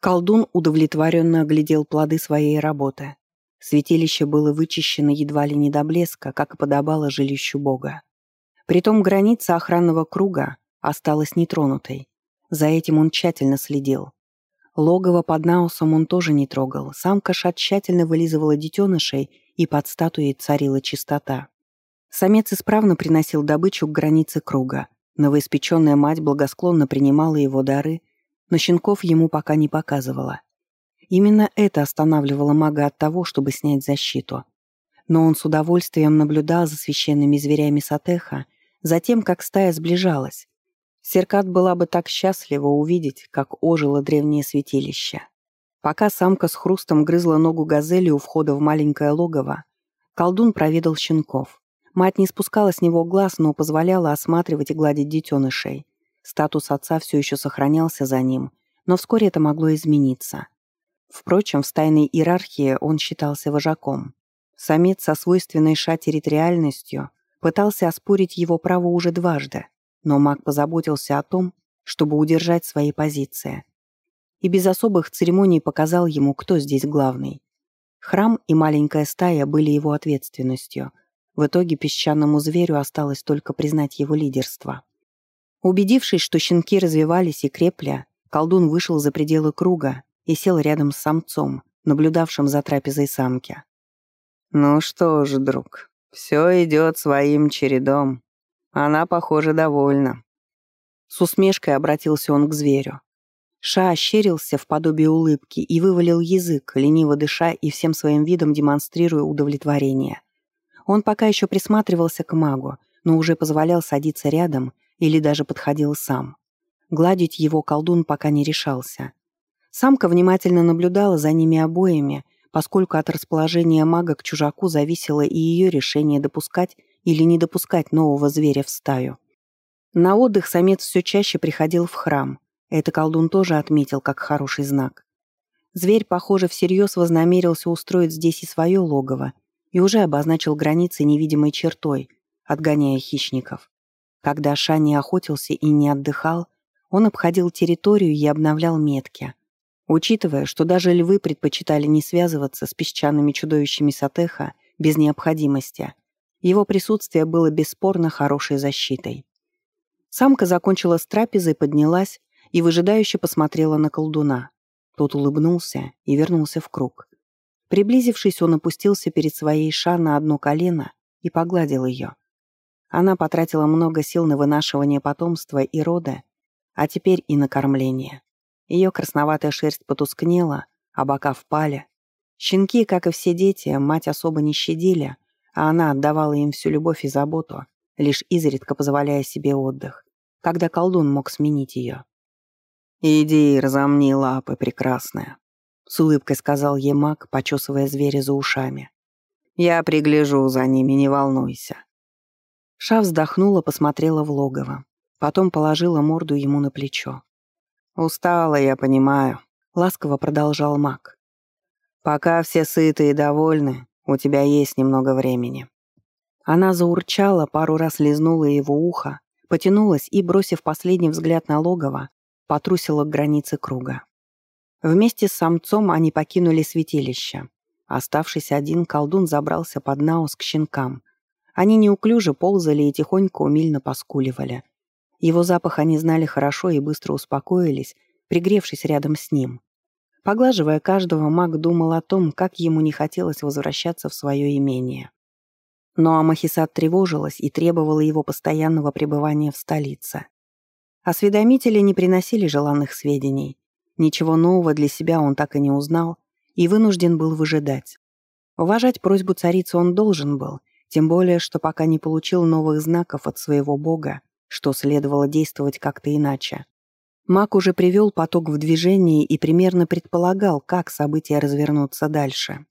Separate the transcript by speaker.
Speaker 1: Колдун удовлетворенно оглядел плоды своей работы. Святилище было вычищено едва ли не до блеска, как и подобало жилищу бога. Притом граница охранного круга осталась нетронутой. За этим он тщательно следил. Логово под наусом он тоже не трогал. Сам кошат тщательно вылизывала детенышей, и под статуей царила чистота. Самец исправно приносил добычу к границе круга. Новоиспеченная мать благосклонно принимала его дары, но щенков ему пока не показывала. Именно это останавливало мага от того, чтобы снять защиту. Но он с удовольствием наблюдал за священными зверями Сатеха, за тем, как стая сближалась. Серкат была бы так счастлива увидеть, как ожило древнее святилище. Пока самка с хрустом грызла ногу газели у входа в маленькое логово, колдун проведал щенков. Мать не спускала с него глаз, но позволяла осматривать и гладить детенышей. Статус отца все еще сохранялся за ним, но вскоре это могло измениться. Впрочем, в стайной иерархии он считался вожаком. Самец со свойственной ша территориальностью пытался оспорить его право уже дважды, но маг позаботился о том, чтобы удержать свои позиции. И без особых церемоний показал ему, кто здесь главный. Храм и маленькая стая были его ответственностью. В итоге песчаному зверю осталось только признать его лидерство. Убедившись, что щенки развивались и крепли, колдун вышел за пределы круга и сел рядом с самцом, наблюдавшим за трапезой самки. «Ну что ж, друг, все идет своим чередом. Она, похоже, довольна». С усмешкой обратился он к зверю. Ша ощерился в подобии улыбки и вывалил язык, лениво дыша и всем своим видом демонстрируя удовлетворение. Он пока еще присматривался к магу, но уже позволял садиться рядом или даже подходил сам. Гладить его колдун пока не решался. Самка внимательно наблюдала за ними обоими, поскольку от расположения мага к чужаку зависело и ее решение допускать или не допускать нового зверя в стаю. На отдых самец все чаще приходил в храм. Это колдун тоже отметил как хороший знак. Зверь, похоже, всерьез вознамерился устроить здесь и свое логово и уже обозначил границы невидимой чертой, отгоняя хищников. Когда Ша не охотился и не отдыхал, он обходил территорию и обновлял метки. Учитывая, что даже львы предпочитали не связываться с песчаными чудовищами Сатеха без необходимости, его присутствие было бесспорно хорошей защитой. Самка закончила с трапезой, поднялась и выжидающе посмотрела на колдуна. Тот улыбнулся и вернулся в круг. Приблизившись, он опустился перед своей ша на одно колено и погладил ее. Она потратила много сил на вынашивание потомства и рода, а теперь и на кормление. Ее красноватая шерсть потускнела, а бока впали. Щенки, как и все дети, мать особо не щадили, а она отдавала им всю любовь и заботу, лишь изредка позволяя себе отдых, когда колдун мог сменить ее. «Иди и разомни лапы, прекрасная», — с улыбкой сказал ей маг, почесывая зверя за ушами. «Я пригляжу за ними, не волнуйся. Ша вздохнула, посмотрела в логово. Потом положила морду ему на плечо. «Устала, я понимаю», — ласково продолжал маг. «Пока все сыты и довольны, у тебя есть немного времени». Она заурчала, пару раз лизнула его ухо, потянулась и, бросив последний взгляд на логово, потрусила к границе круга. Вместе с самцом они покинули святилище. Оставшись один, колдун забрался под наус к щенкам, они неуклюже ползали и тихонько умильно поскуливали. Его запах они знали хорошо и быстро успокоились, пригревшись рядом с ним. Поглаживая каждого, маг думал о том, как ему не хотелось возвращаться в свое имение. Но Амахисат тревожилась и требовала его постоянного пребывания в столице. Осведомители не приносили желанных сведений. Ничего нового для себя он так и не узнал и вынужден был выжидать. Уважать просьбу царицы он должен был, тем более, что пока не получил новых знаков от своего бога, что следовало действовать как-то иначе. Маг уже привел поток в движение и примерно предполагал, как события развернутся дальше.